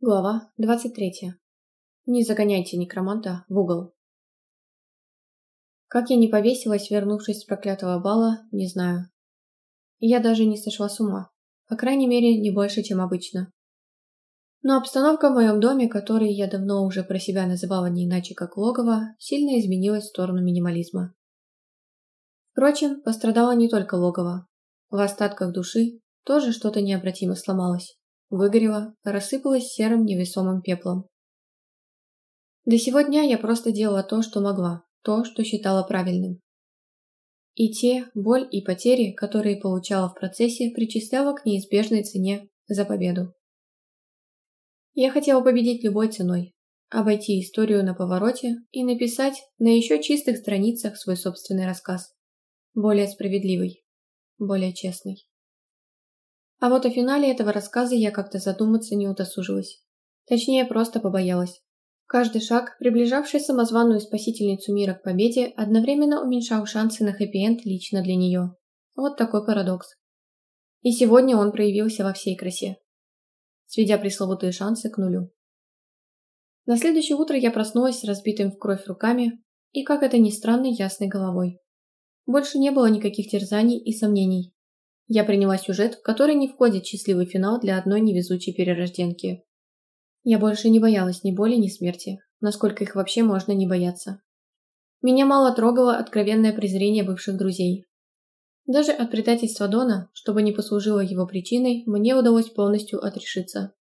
Глава 23. Не загоняйте некроманта в угол. Как я не повесилась, вернувшись с проклятого бала, не знаю. Я даже не сошла с ума. По крайней мере, не больше, чем обычно. Но обстановка в моем доме, который я давно уже про себя называла не иначе как логово, сильно изменилась в сторону минимализма. Впрочем, пострадало не только логово. В остатках души тоже что-то необратимо сломалось выгорела, рассыпалась серым невесомым пеплом. До сего дня я просто делала то, что могла, то, что считала правильным. И те боль и потери, которые получала в процессе, причисляла к неизбежной цене за победу. Я хотела победить любой ценой, обойти историю на повороте и написать на еще чистых страницах свой собственный рассказ. Более справедливый, более честный. А вот о финале этого рассказа я как-то задуматься не удосужилась. Точнее, просто побоялась. Каждый шаг, приближавший самозваную спасительницу мира к победе, одновременно уменьшал шансы на хэппи-энд лично для нее. Вот такой парадокс. И сегодня он проявился во всей красе, сведя пресловутые шансы к нулю. На следующее утро я проснулась с разбитым в кровь руками и, как это ни странно, ясной головой. Больше не было никаких терзаний и сомнений. Я приняла сюжет, в который не входит счастливый финал для одной невезучей перерожденки. Я больше не боялась ни боли, ни смерти, насколько их вообще можно не бояться. Меня мало трогало откровенное презрение бывших друзей. Даже от предательства Дона, чтобы не послужило его причиной, мне удалось полностью отрешиться.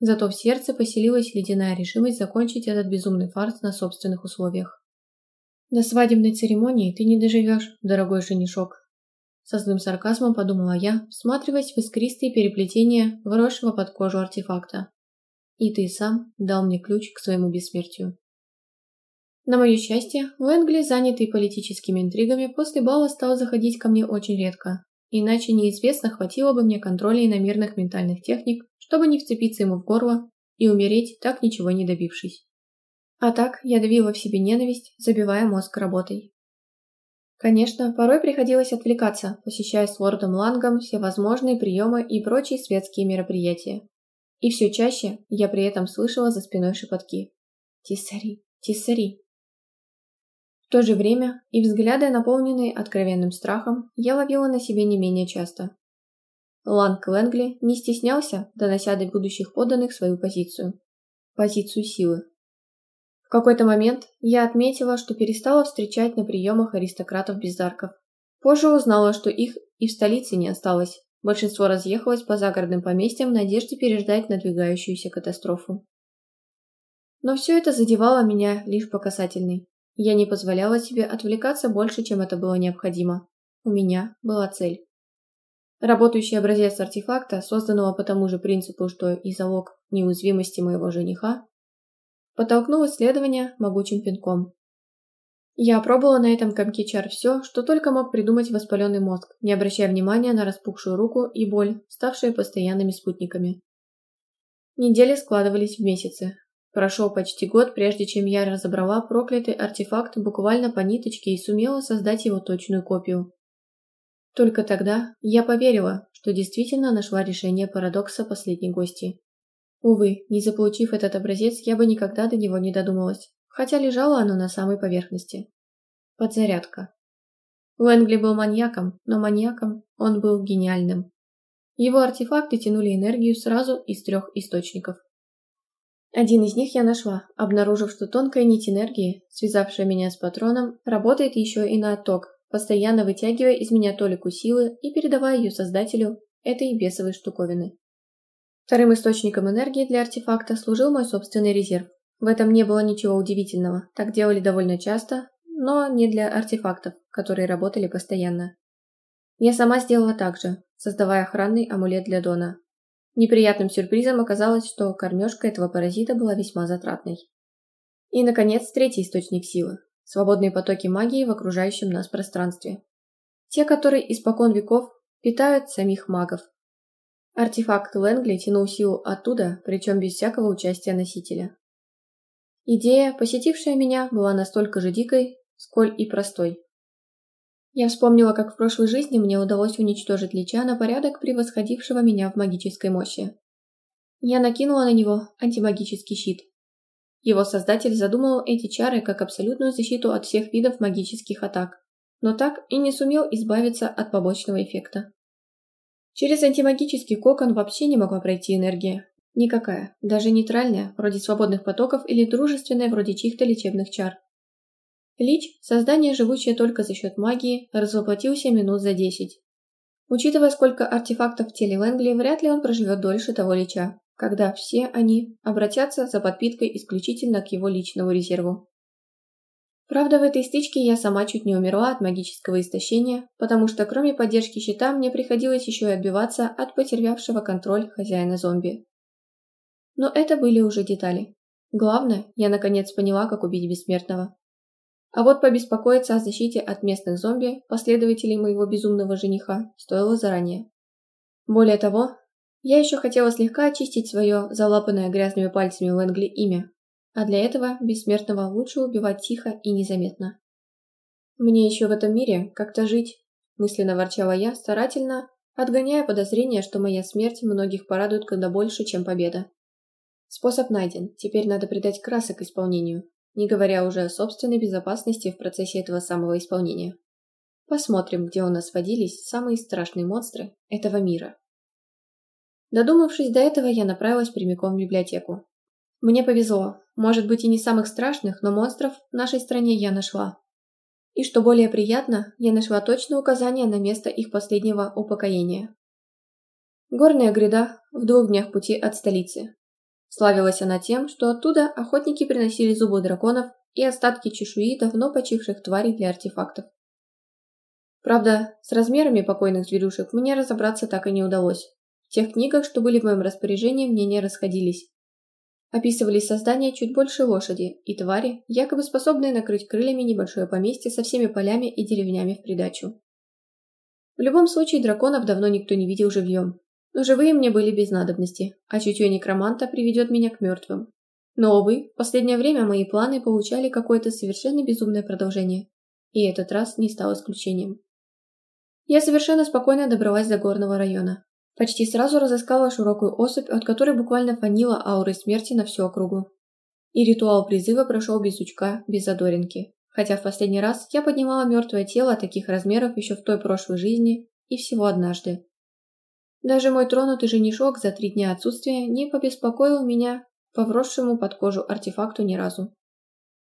Зато в сердце поселилась ледяная решимость закончить этот безумный фарс на собственных условиях. До свадебной церемонии ты не доживешь, дорогой женишок, со злым сарказмом подумала я, всматриваясь в искристые переплетения вросшего под кожу артефакта. И ты сам дал мне ключ к своему бессмертию. На мое счастье, Лэнгли, занятый политическими интригами, после бала стал заходить ко мне очень редко, иначе неизвестно, хватило бы мне контроля и намеренных ментальных техник, чтобы не вцепиться ему в горло и умереть, так ничего не добившись. А так я давила в себе ненависть, забивая мозг работой. Конечно, порой приходилось отвлекаться, посещая с лордом Лангом всевозможные приемы и прочие светские мероприятия. И все чаще я при этом слышала за спиной шепотки. «Тиссари! Тиссари!» В то же время и взгляды, наполненные откровенным страхом, я ловила на себе не менее часто. Ланг Лэнгли не стеснялся, донося до будущих подданных свою позицию. Позицию силы. В какой-то момент я отметила, что перестала встречать на приемах аристократов-бездарков. Позже узнала, что их и в столице не осталось. Большинство разъехалось по загородным поместьям в надежде переждать надвигающуюся катастрофу. Но все это задевало меня лишь по касательной. Я не позволяла себе отвлекаться больше, чем это было необходимо. У меня была цель. Работающий образец артефакта, созданного по тому же принципу, что и залог неуязвимости моего жениха, подтолкнул исследование могучим пинком. Я опробовала на этом комке чар все, что только мог придумать воспаленный мозг, не обращая внимания на распухшую руку и боль, ставшие постоянными спутниками. Недели складывались в месяцы. Прошел почти год, прежде чем я разобрала проклятый артефакт буквально по ниточке и сумела создать его точную копию. Только тогда я поверила, что действительно нашла решение парадокса последней гости. Увы, не заполучив этот образец, я бы никогда до него не додумалась, хотя лежало оно на самой поверхности. Подзарядка. Лэнгли был маньяком, но маньяком он был гениальным. Его артефакты тянули энергию сразу из трех источников. Один из них я нашла, обнаружив, что тонкая нить энергии, связавшая меня с патроном, работает еще и на отток, постоянно вытягивая из меня толику силы и передавая ее создателю этой бесовой штуковины. Вторым источником энергии для артефакта служил мой собственный резерв. В этом не было ничего удивительного, так делали довольно часто, но не для артефактов, которые работали постоянно. Я сама сделала так же, создавая охранный амулет для Дона. Неприятным сюрпризом оказалось, что кормежка этого паразита была весьма затратной. И, наконец, третий источник силы – свободные потоки магии в окружающем нас пространстве. Те, которые испокон веков питают самих магов, Артефакт Лэнгли тянул силу оттуда, причем без всякого участия носителя. Идея, посетившая меня, была настолько же дикой, сколь и простой. Я вспомнила, как в прошлой жизни мне удалось уничтожить Лича на порядок превосходившего меня в магической мощи. Я накинула на него антимагический щит. Его создатель задумал эти чары как абсолютную защиту от всех видов магических атак, но так и не сумел избавиться от побочного эффекта. Через антимагический кокон вообще не могла пройти энергия. Никакая, даже нейтральная, вроде свободных потоков или дружественная, вроде чьих-то лечебных чар. Лич, создание, живущее только за счет магии, развоплотился минут за десять. Учитывая, сколько артефактов в теле Лэнгли, вряд ли он проживет дольше того лича, когда все они обратятся за подпиткой исключительно к его личному резерву. Правда, в этой стычке я сама чуть не умерла от магического истощения, потому что кроме поддержки щита мне приходилось еще и отбиваться от потерявшего контроль хозяина зомби. Но это были уже детали. Главное, я наконец поняла, как убить бессмертного. А вот побеспокоиться о защите от местных зомби, последователей моего безумного жениха, стоило заранее. Более того, я еще хотела слегка очистить свое залапанное грязными пальцами Лэнгли имя, а для этого бессмертного лучше убивать тихо и незаметно. «Мне еще в этом мире как-то жить», – мысленно ворчала я, старательно отгоняя подозрение, что моя смерть многих порадует куда больше, чем победа. Способ найден, теперь надо придать красок исполнению, не говоря уже о собственной безопасности в процессе этого самого исполнения. Посмотрим, где у нас водились самые страшные монстры этого мира. Додумавшись до этого, я направилась прямиком в библиотеку. Мне повезло, может быть и не самых страшных, но монстров в нашей стране я нашла. И что более приятно, я нашла точное указание на место их последнего упокоения. Горная гряда в двух днях пути от столицы, Славилась она тем, что оттуда охотники приносили зубы драконов и остатки чешуи давно почивших тварей для артефактов. Правда, с размерами покойных зверюшек мне разобраться так и не удалось. В тех книгах, что были в моем распоряжении, мнения расходились. Описывались создания чуть больше лошади и твари, якобы способные накрыть крыльями небольшое поместье со всеми полями и деревнями в придачу. В любом случае, драконов давно никто не видел живьем, но живые мне были без надобности, а чутье некроманта приведет меня к мертвым. Но, увы, в последнее время мои планы получали какое-то совершенно безумное продолжение, и этот раз не стал исключением. Я совершенно спокойно добралась до горного района. Почти сразу разыскала широкую особь, от которой буквально фанила аурой смерти на всю округу. И ритуал призыва прошел без сучка, без задоринки. Хотя в последний раз я поднимала мертвое тело таких размеров еще в той прошлой жизни и всего однажды. Даже мой тронутый женишок за три дня отсутствия не побеспокоил меня по вросшему под кожу артефакту ни разу.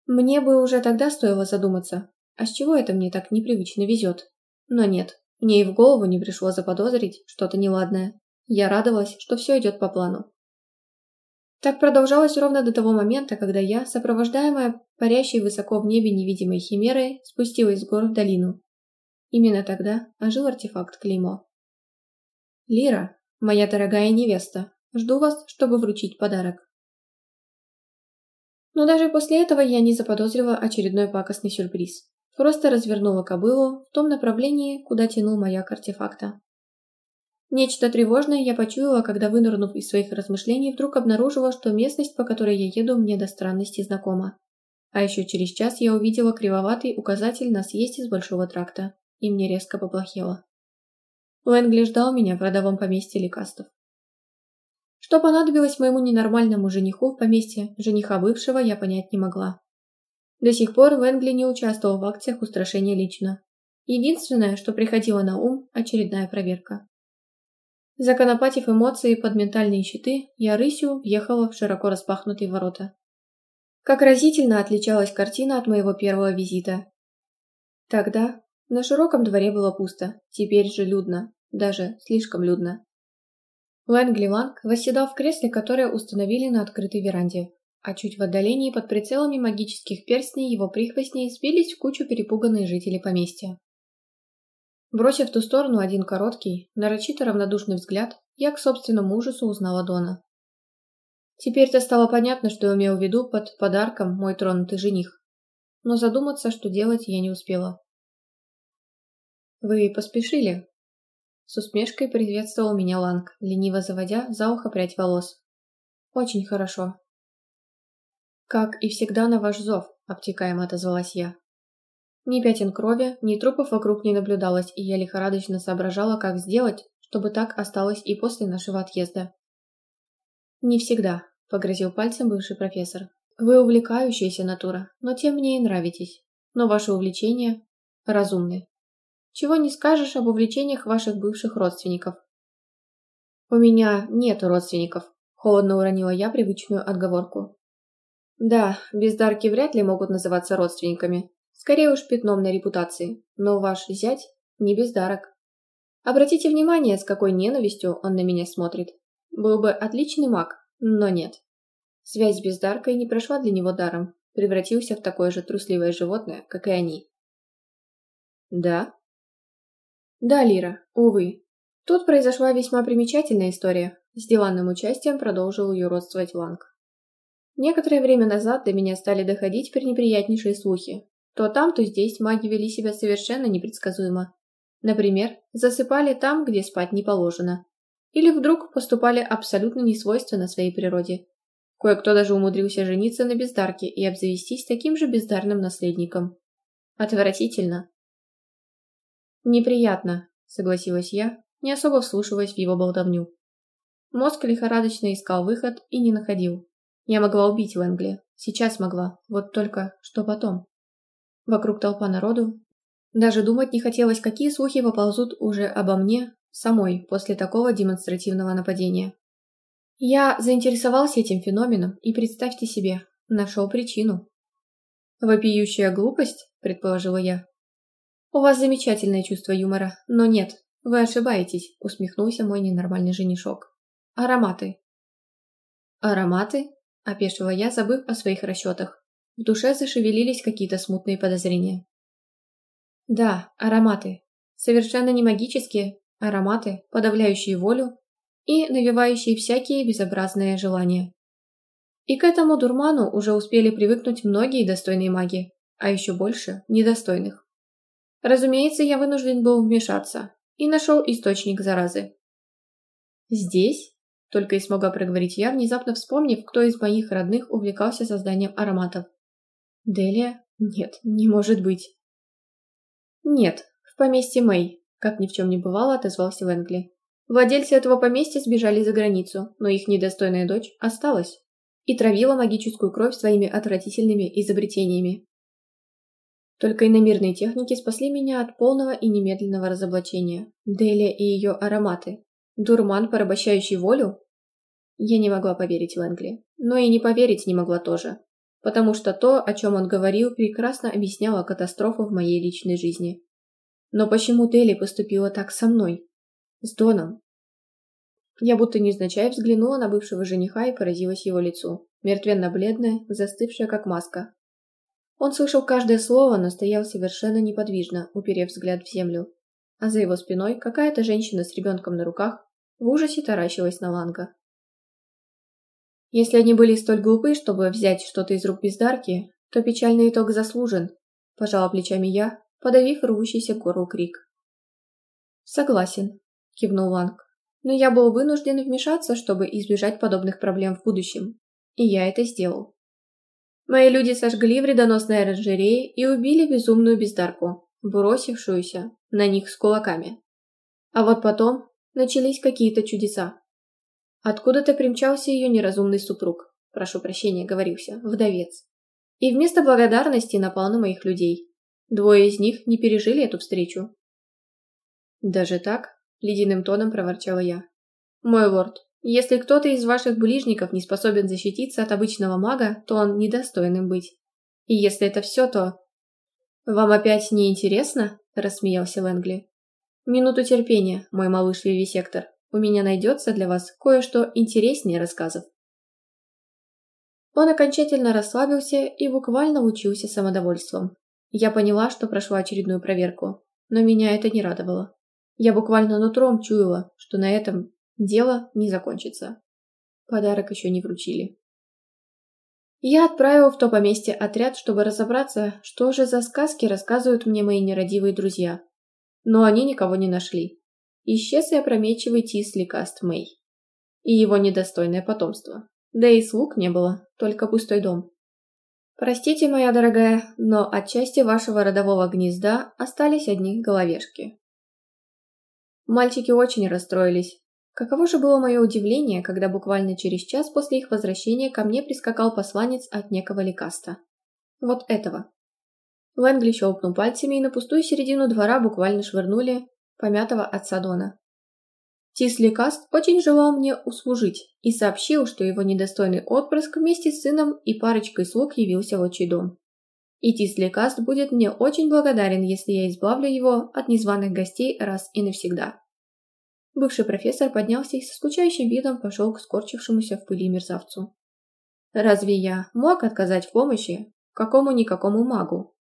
Мне бы уже тогда стоило задуматься, а с чего это мне так непривычно везет? Но нет, мне и в голову не пришло заподозрить что-то неладное. Я радовалась, что все идет по плану. Так продолжалось ровно до того момента, когда я, сопровождаемая парящей высоко в небе невидимой химерой, спустилась с гор в долину. Именно тогда ожил артефакт Клеймо. Лира, моя дорогая невеста, жду вас, чтобы вручить подарок. Но даже после этого я не заподозрила очередной пакостный сюрприз. Просто развернула кобылу в том направлении, куда тянул маяк артефакта. Нечто тревожное я почуяла, когда, вынырнув из своих размышлений, вдруг обнаружила, что местность, по которой я еду, мне до странности знакома. А еще через час я увидела кривоватый указатель на съезде с Большого тракта, и мне резко поплохело. Лэнгли ждал меня в родовом поместье Ликастов. Что понадобилось моему ненормальному жениху в поместье жениха бывшего, я понять не могла. До сих пор Лэнгли не участвовал в акциях устрашения лично. Единственное, что приходило на ум – очередная проверка. Законопатив эмоции под ментальные щиты, я рысью въехала в широко распахнутые ворота. Как разительно отличалась картина от моего первого визита. Тогда на широком дворе было пусто, теперь же людно, даже слишком людно. Лэнгли Ланг восседал в кресле, которое установили на открытой веранде, а чуть в отдалении под прицелами магических перстней его прихвостней сбились в кучу перепуганные жители поместья. Бросив в ту сторону один короткий, нарочито равнодушный взгляд, я к собственному ужасу узнала Дона. Теперь-то стало понятно, что имел в виду под подарком мой тронутый жених. Но задуматься, что делать, я не успела. «Вы поспешили?» С усмешкой приветствовал меня Ланг, лениво заводя за ухо прядь волос. «Очень хорошо». «Как и всегда на ваш зов», — обтекаемо отозвалась я. Ни пятен крови, ни трупов вокруг не наблюдалось, и я лихорадочно соображала, как сделать, чтобы так осталось и после нашего отъезда. «Не всегда», — погрозил пальцем бывший профессор. «Вы увлекающаяся натура, но тем мне и нравитесь. Но ваши увлечения разумны. Чего не скажешь об увлечениях ваших бывших родственников». «У меня нет родственников», — холодно уронила я привычную отговорку. «Да, бездарки вряд ли могут называться родственниками, скорее уж пятном на репутации, но ваш зять не бездарок. Обратите внимание, с какой ненавистью он на меня смотрит. Был бы отличный маг, но нет. Связь с бездаркой не прошла для него даром, превратился в такое же трусливое животное, как и они. Да? Да, Лира, увы. Тут произошла весьма примечательная история. С диванным участием продолжил ее родствовать Ланг. Некоторое время назад до меня стали доходить пренеприятнейшие слухи. То там, то здесь маги вели себя совершенно непредсказуемо. Например, засыпали там, где спать не положено, или вдруг поступали абсолютно несвойственно своей природе. Кое-кто даже умудрился жениться на бездарке и обзавестись таким же бездарным наследником. Отвратительно. Неприятно, согласилась я, не особо вслушиваясь в его болтовню. Мозг лихорадочно искал выход и не находил. Я могла убить Лэнгли. Сейчас могла. Вот только что потом? Вокруг толпа народу. Даже думать не хотелось, какие слухи поползут уже обо мне самой после такого демонстративного нападения. Я заинтересовался этим феноменом и, представьте себе, нашел причину. «Вопиющая глупость?» – предположила я. «У вас замечательное чувство юмора, но нет, вы ошибаетесь», – усмехнулся мой ненормальный женишок. «Ароматы». «Ароматы?» – опешила я, забыв о своих расчетах. В душе зашевелились какие-то смутные подозрения. «Да, ароматы. Совершенно не магические, ароматы, подавляющие волю и навевающие всякие безобразные желания. И к этому дурману уже успели привыкнуть многие достойные маги, а еще больше недостойных. Разумеется, я вынужден был вмешаться и нашел источник заразы. «Здесь?» – только и смогла проговорить я, внезапно вспомнив, кто из моих родных увлекался созданием ароматов. «Делия? Нет, не может быть». «Нет, в поместье Мэй», как ни в чем не бывало, отозвался Венгли. Владельцы этого поместья сбежали за границу, но их недостойная дочь осталась и травила магическую кровь своими отвратительными изобретениями. Только иномирные техники спасли меня от полного и немедленного разоблачения. Делия и ее ароматы. Дурман, порабощающий волю? Я не могла поверить Лэнгли, но и не поверить не могла тоже, потому что то, о чем он говорил, прекрасно объясняло катастрофу в моей личной жизни. Но почему Телли поступила так со мной? С Доном? Я будто незначай взглянула на бывшего жениха и поразилась его лицу. Мертвенно-бледное, застывшее как маска. Он слышал каждое слово, но стоял совершенно неподвижно, уперев взгляд в землю. А за его спиной какая-то женщина с ребенком на руках в ужасе таращилась на Ланга. Если они были столь глупы, чтобы взять что-то из рук бездарки, то печальный итог заслужен, пожала плечами я, подавив рвущийся к горлу крик. «Согласен», – кивнул Ланг. «Но я был вынужден вмешаться, чтобы избежать подобных проблем в будущем. И я это сделал. Мои люди сожгли вредоносные оранжереи и убили безумную бездарку, бросившуюся на них с кулаками. А вот потом начались какие-то чудеса. Откуда-то примчался ее неразумный супруг, прошу прощения, говорился, вдовец. И вместо благодарности напал на моих людей. Двое из них не пережили эту встречу. «Даже так?» – ледяным тоном проворчала я. «Мой лорд, если кто-то из ваших ближников не способен защититься от обычного мага, то он недостойным быть. И если это все, то...» «Вам опять не интересно?» – рассмеялся Лэнгли. «Минуту терпения, мой малыш Вивисектор. У меня найдется для вас кое-что интереснее рассказов». Он окончательно расслабился и буквально учился самодовольством. Я поняла, что прошла очередную проверку, но меня это не радовало. Я буквально нутром чуяла, что на этом дело не закончится. Подарок еще не вручили. Я отправил в то поместье отряд, чтобы разобраться, что же за сказки рассказывают мне мои нерадивые друзья. Но они никого не нашли. Исчез и опрометчивый Тисли Каст Мэй. И его недостойное потомство. Да и слуг не было, только пустой дом. Простите, моя дорогая, но от части вашего родового гнезда остались одни головешки. Мальчики очень расстроились. Каково же было мое удивление, когда буквально через час после их возвращения ко мне прискакал посланец от некого лекаста. Вот этого. Лэнгли щелкнул пальцами, и на пустую середину двора буквально швырнули помятого отца Дона. Тисли Каст очень желал мне услужить и сообщил, что его недостойный отпрыск вместе с сыном и парочкой слуг явился в отчий дом. И Тисли Каст будет мне очень благодарен, если я избавлю его от незваных гостей раз и навсегда. Бывший профессор поднялся и со скучающим видом пошел к скорчившемуся в пыли мерзавцу. Разве я мог отказать в помощи какому-никакому магу?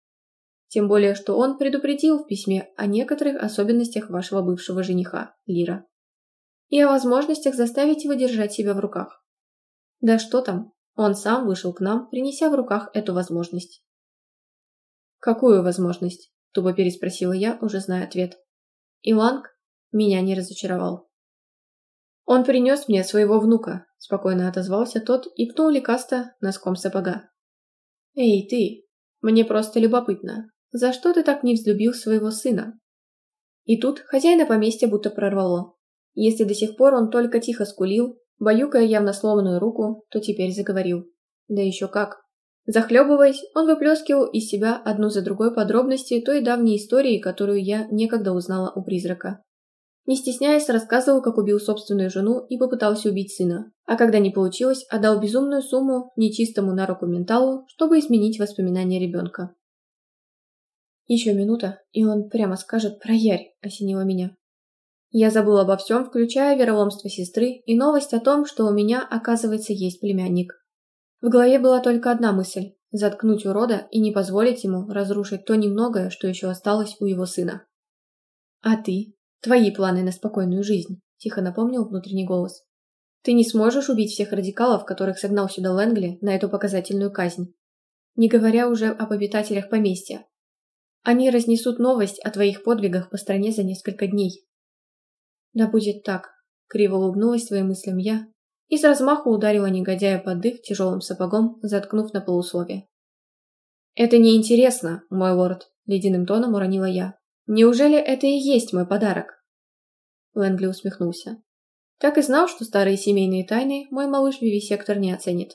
Тем более, что он предупредил в письме о некоторых особенностях вашего бывшего жениха, Лира и о возможностях заставить его держать себя в руках. Да что там, он сам вышел к нам, принеся в руках эту возможность. «Какую возможность?» – тупо переспросила я, уже зная ответ. И Ланг меня не разочаровал. «Он принес мне своего внука», – спокойно отозвался тот и пнул Ликаста носком сапога. «Эй, ты! Мне просто любопытно. За что ты так не взлюбил своего сына?» И тут хозяина поместья будто прорвало. Если до сих пор он только тихо скулил, баюкая явно сломанную руку, то теперь заговорил. Да еще как. Захлебываясь, он выплескивал из себя одну за другой подробности той давней истории, которую я некогда узнала у призрака. Не стесняясь, рассказывал, как убил собственную жену и попытался убить сына, а когда не получилось, отдал безумную сумму нечистому на руку менталу, чтобы изменить воспоминания ребенка. Еще минута, и он прямо скажет про Ярь, осенило меня. Я забыл обо всем, включая вероломство сестры и новость о том, что у меня, оказывается, есть племянник. В голове была только одна мысль – заткнуть урода и не позволить ему разрушить то немногое, что еще осталось у его сына. «А ты? Твои планы на спокойную жизнь?» – тихо напомнил внутренний голос. «Ты не сможешь убить всех радикалов, которых согнал сюда Лэнгли на эту показательную казнь. Не говоря уже об обитателях поместья. Они разнесут новость о твоих подвигах по стране за несколько дней, «Да будет так», — криво улыбнулась своим мыслям я и с размаху ударила негодяя под дых тяжелым сапогом, заткнув на полусловие. «Это неинтересно, мой лорд», — ледяным тоном уронила я. «Неужели это и есть мой подарок?» Лэнгли усмехнулся. Так и знал, что старые семейные тайны мой малыш Вивисектор не оценит.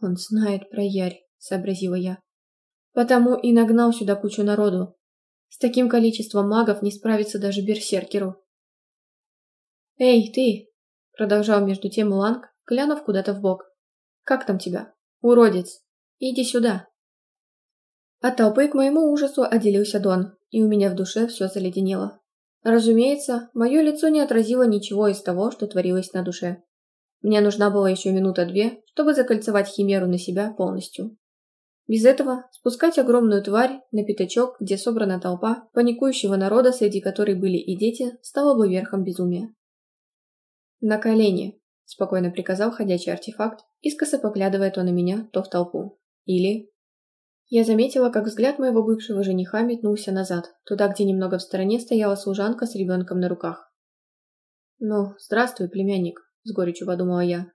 «Он знает про Ярь», — сообразила я. «Потому и нагнал сюда кучу народу. С таким количеством магов не справится даже берсеркеру». «Эй, ты!» — продолжал между тем Ланг, глянув куда-то в бок. «Как там тебя? Уродец! Иди сюда!» От толпы к моему ужасу отделился Дон, и у меня в душе все заледенело. Разумеется, мое лицо не отразило ничего из того, что творилось на душе. Мне нужна была еще минута-две, чтобы закольцевать химеру на себя полностью. Без этого спускать огромную тварь на пятачок, где собрана толпа паникующего народа, среди которой были и дети, стало бы верхом безумия. «На колени», – спокойно приказал ходячий артефакт, искоса поглядывая то на меня, то в толпу. Или... Я заметила, как взгляд моего бывшего жениха метнулся назад, туда, где немного в стороне стояла служанка с ребенком на руках. «Ну, здравствуй, племянник», – с горечью подумала я.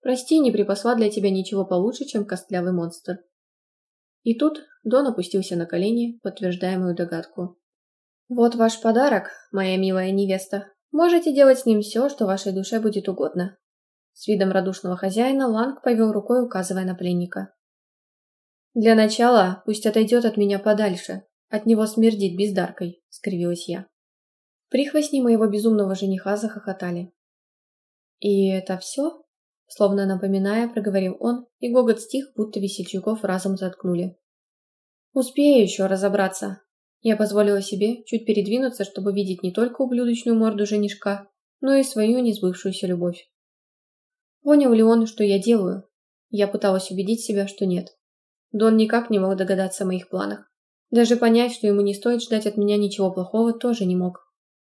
«Прости, не припасла для тебя ничего получше, чем костлявый монстр». И тут Дон опустился на колени, подтверждая мою догадку. «Вот ваш подарок, моя милая невеста», Можете делать с ним все, что вашей душе будет угодно. С видом радушного хозяина Ланг повел рукой, указывая на пленника. «Для начала пусть отойдет от меня подальше. От него смердит бездаркой», — скривилась я. Прихвостни моего безумного жениха захохотали. «И это все?» — словно напоминая, проговорил он, и гогот стих, будто весельчаков разом заткнули. «Успею еще разобраться, я позволила себе чуть передвинуться, чтобы видеть не только ублюдочную морду женишка, но и свою несбывшуюся любовь. Понял ли он, что я делаю? Я пыталась убедить себя, что нет. Дон никак не мог догадаться о моих планах. Даже понять, что ему не стоит ждать от меня ничего плохого, тоже не мог.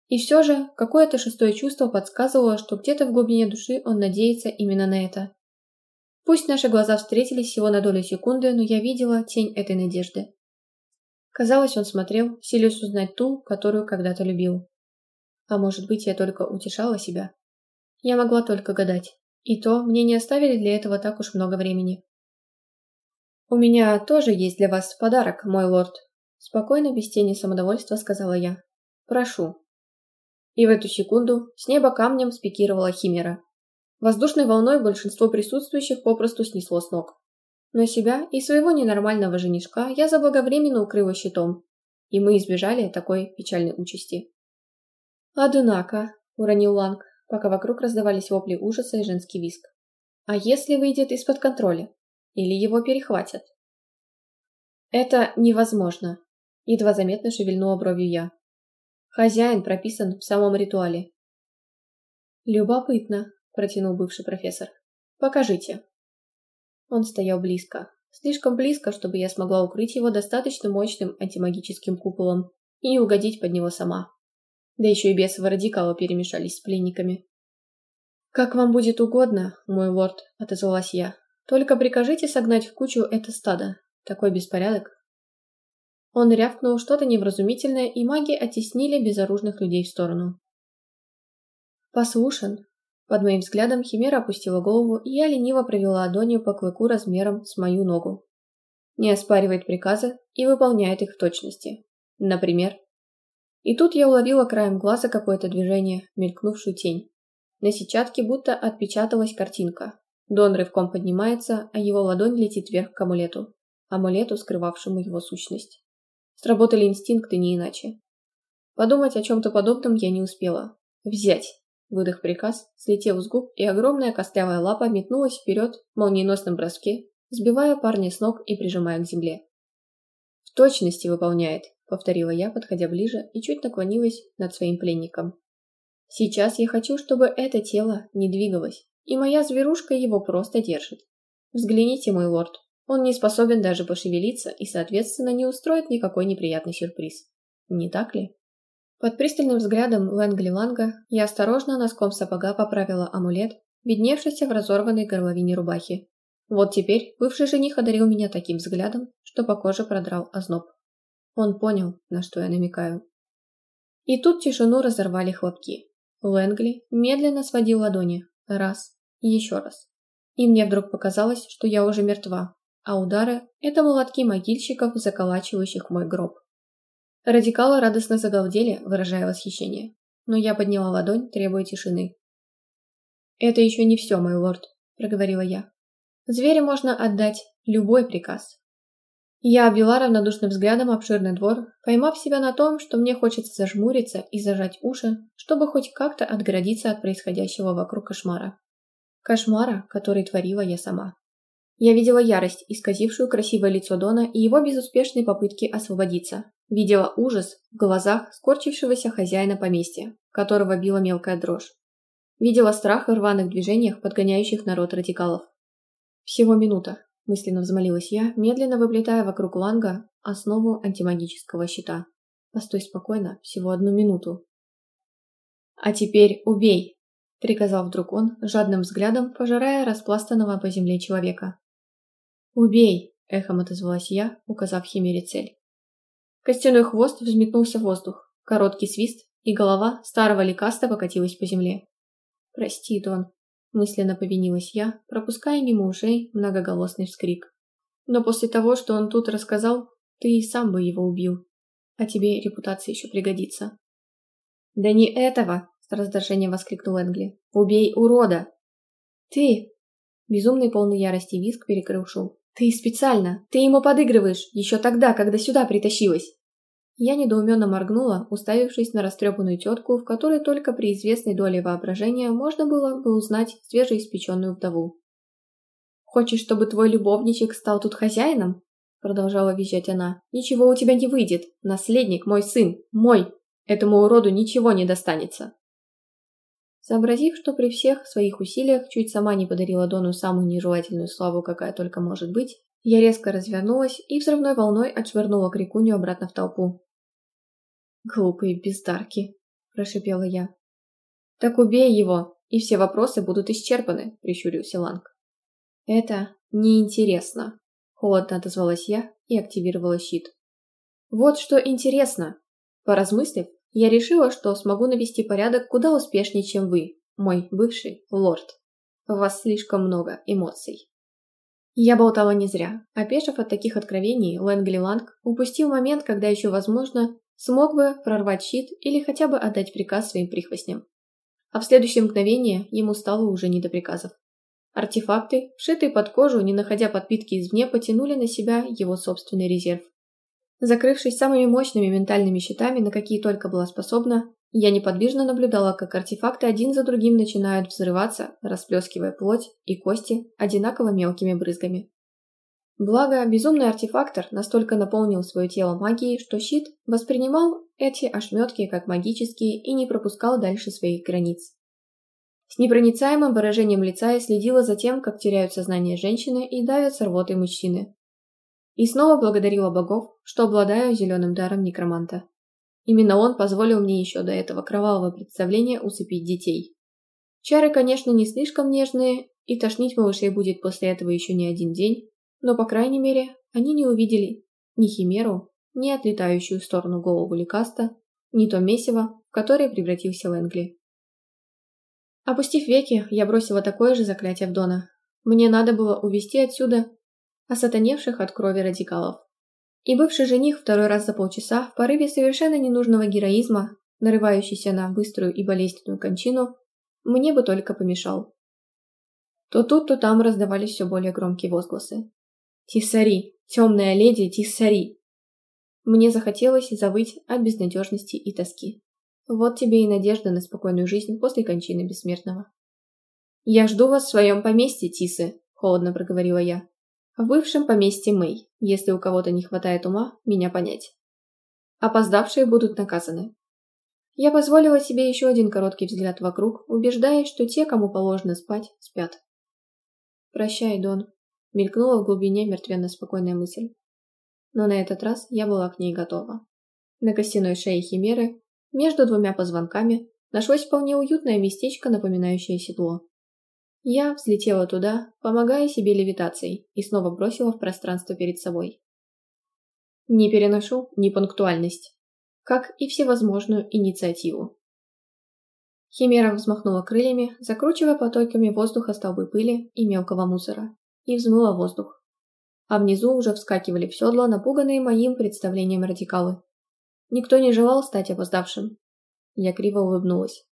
И все же, какое-то шестое чувство подсказывало, что где-то в глубине души он надеется именно на это. Пусть наши глаза встретились всего на долю секунды, но я видела тень этой надежды. Казалось, он смотрел, силясь узнать ту, которую когда-то любил. А может быть, я только утешала себя? Я могла только гадать. И то мне не оставили для этого так уж много времени. «У меня тоже есть для вас подарок, мой лорд», – спокойно, без тени самодовольства сказала я. «Прошу». И в эту секунду с неба камнем спикировала Химера. Воздушной волной большинство присутствующих попросту снесло с ног. Но себя и своего ненормального женишка я заблаговременно укрыла щитом, и мы избежали такой печальной участи. «Однако», — уронил Ланг, пока вокруг раздавались вопли ужаса и женский виск. «А если выйдет из-под контроля? Или его перехватят?» «Это невозможно», — едва заметно шевельнула бровью я. «Хозяин прописан в самом ритуале». «Любопытно», — протянул бывший профессор. «Покажите». Он стоял близко, слишком близко, чтобы я смогла укрыть его достаточно мощным антимагическим куполом и не угодить под него сама. Да еще и бесовы радикалы перемешались с пленниками. «Как вам будет угодно, мой лорд», — отозвалась я. «Только прикажите согнать в кучу это стадо. Такой беспорядок». Он рявкнул что-то невразумительное, и маги оттеснили безоружных людей в сторону. «Послушан». Под моим взглядом Химера опустила голову, и я лениво провела ладонью по клыку размером с мою ногу. Не оспаривает приказы и выполняет их в точности. Например, и тут я уловила краем глаза какое-то движение, мелькнувшую тень. На сетчатке будто отпечаталась картинка. Дон рывком поднимается, а его ладонь летит вверх к амулету. Амулету, скрывавшему его сущность. Сработали инстинкты не иначе. Подумать о чем-то подобном я не успела. «Взять!» Выдох приказ, слетев с губ, и огромная костлявая лапа метнулась вперед в молниеносном броске, сбивая парня с ног и прижимая к земле. В точности выполняет, повторила я, подходя ближе и чуть наклонилась над своим пленником. Сейчас я хочу, чтобы это тело не двигалось, и моя зверушка его просто держит. Взгляните, мой лорд, он не способен даже пошевелиться и, соответственно, не устроит никакой неприятный сюрприз. Не так ли? Под пристальным взглядом Лэнгли Ланга я осторожно носком сапога поправила амулет, видневшийся в разорванной горловине рубахи. Вот теперь бывший жених одарил меня таким взглядом, что по коже продрал озноб. Он понял, на что я намекаю. И тут тишину разорвали хлопки. Лэнгли медленно сводил ладони. Раз. Еще раз. И мне вдруг показалось, что я уже мертва, а удары – это молотки могильщиков, заколачивающих мой гроб. Радикалы радостно загалдели, выражая восхищение. Но я подняла ладонь, требуя тишины. «Это еще не все, мой лорд», – проговорила я. «Зверя можно отдать любой приказ, я обвела равнодушным взглядом обширный двор, поймав себя на том, что мне хочется зажмуриться и зажать уши, чтобы хоть как-то отгородиться от происходящего вокруг кошмара. Кошмара, который творила я сама. Я видела ярость, исказившую красивое лицо Дона и его безуспешные попытки освободиться. Видела ужас в глазах скорчившегося хозяина поместья, которого била мелкая дрожь. Видела страх в рваных движениях, подгоняющих народ радикалов. Всего минута, мысленно взмолилась я, медленно выплетая вокруг ланга основу антимагического щита. Постой спокойно, всего одну минуту. «А теперь убей!» — приказал вдруг он, жадным взглядом пожирая распластанного по земле человека. «Убей!» — эхом отозвалась я, указав Химере цель. Костяной хвост взметнулся в воздух, короткий свист, и голова старого лекаста покатилась по земле. «Прости, Дон», мысленно повинилась я, пропуская мимо ушей многоголосный вскрик. Но после того, что он тут рассказал, ты и сам бы его убил. А тебе репутация еще пригодится. Да не этого, с раздражением воскликнул Энгли. Убей урода! Ты! Безумный полный ярости виск перекрыл шум. Ты специально! Ты ему подыгрываешь, еще тогда, когда сюда притащилась! Я недоуменно моргнула, уставившись на растрепанную тетку, в которой только при известной доле воображения можно было бы узнать свежеиспеченную вдову. «Хочешь, чтобы твой любовничек стал тут хозяином?» Продолжала визжать она. «Ничего у тебя не выйдет. Наследник мой сын. Мой. Этому уроду ничего не достанется». Сообразив, что при всех своих усилиях чуть сама не подарила Дону самую нежелательную славу, какая только может быть, я резко развернулась и взрывной волной отшвырнула крикунью обратно в толпу. «Глупые бездарки», – прошипела я. «Так убей его, и все вопросы будут исчерпаны», – прищурился Ланг. «Это неинтересно», – холодно отозвалась я и активировала щит. «Вот что интересно. Поразмыслив, я решила, что смогу навести порядок куда успешнее, чем вы, мой бывший лорд. У вас слишком много эмоций». Я болтала не зря. Опешив от таких откровений, Лэнгли Ланг упустил момент, когда еще, возможно, смог бы прорвать щит или хотя бы отдать приказ своим прихвостням. А в следующее мгновение ему стало уже не до приказов. Артефакты, вшитые под кожу, не находя подпитки извне, потянули на себя его собственный резерв. Закрывшись самыми мощными ментальными щитами, на какие только была способна, я неподвижно наблюдала, как артефакты один за другим начинают взрываться, расплескивая плоть и кости одинаково мелкими брызгами. Благо, безумный артефактор настолько наполнил свое тело магией, что щит воспринимал эти ошметки как магические и не пропускал дальше своих границ. С непроницаемым выражением лица я следила за тем, как теряют сознание женщины и давят с рвотой мужчины. И снова благодарила богов, что обладаю зеленым даром некроманта. Именно он позволил мне еще до этого кровавого представления усыпить детей. Чары, конечно, не слишком нежные, и тошнить малышей будет после этого еще не один день, но, по крайней мере, они не увидели ни химеру, ни отлетающую в сторону голову Ликаста, ни то месиво, в которое превратился Лэнгли. Опустив веки, я бросила такое же заклятие в Дона. Мне надо было увести отсюда осатаневших от крови радикалов. И бывший жених второй раз за полчаса, в порыве совершенно ненужного героизма, нарывающийся на быструю и болезненную кончину, мне бы только помешал. То тут, то там раздавались все более громкие возгласы. «Тиссари! Темная леди Тиссари!» Мне захотелось завыть от безнадежности и тоски. Вот тебе и надежда на спокойную жизнь после кончины бессмертного. «Я жду вас в своем поместье, Тисы», — холодно проговорила я. «В бывшем поместье Мэй, если у кого-то не хватает ума, меня понять. Опоздавшие будут наказаны». Я позволила себе еще один короткий взгляд вокруг, убеждаясь, что те, кому положено спать, спят. «Прощай, Дон», Мелькнула в глубине мертвенно спокойная мысль. Но на этот раз я была к ней готова. На костяной шее химеры, между двумя позвонками, нашлось вполне уютное местечко, напоминающее седло. Я взлетела туда, помогая себе левитацией, и снова бросила в пространство перед собой. Не переношу непунктуальность, как и всевозможную инициативу. Химера взмахнула крыльями, закручивая потоками воздуха столбы пыли и мелкого мусора, и взмыла воздух. А внизу уже вскакивали в седло, напуганные моим представлением радикалы. Никто не желал стать опоздавшим. Я криво улыбнулась.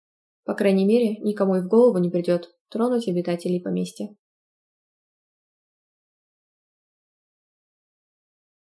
По крайней мере, никому и в голову не придет тронуть обитателей поместья.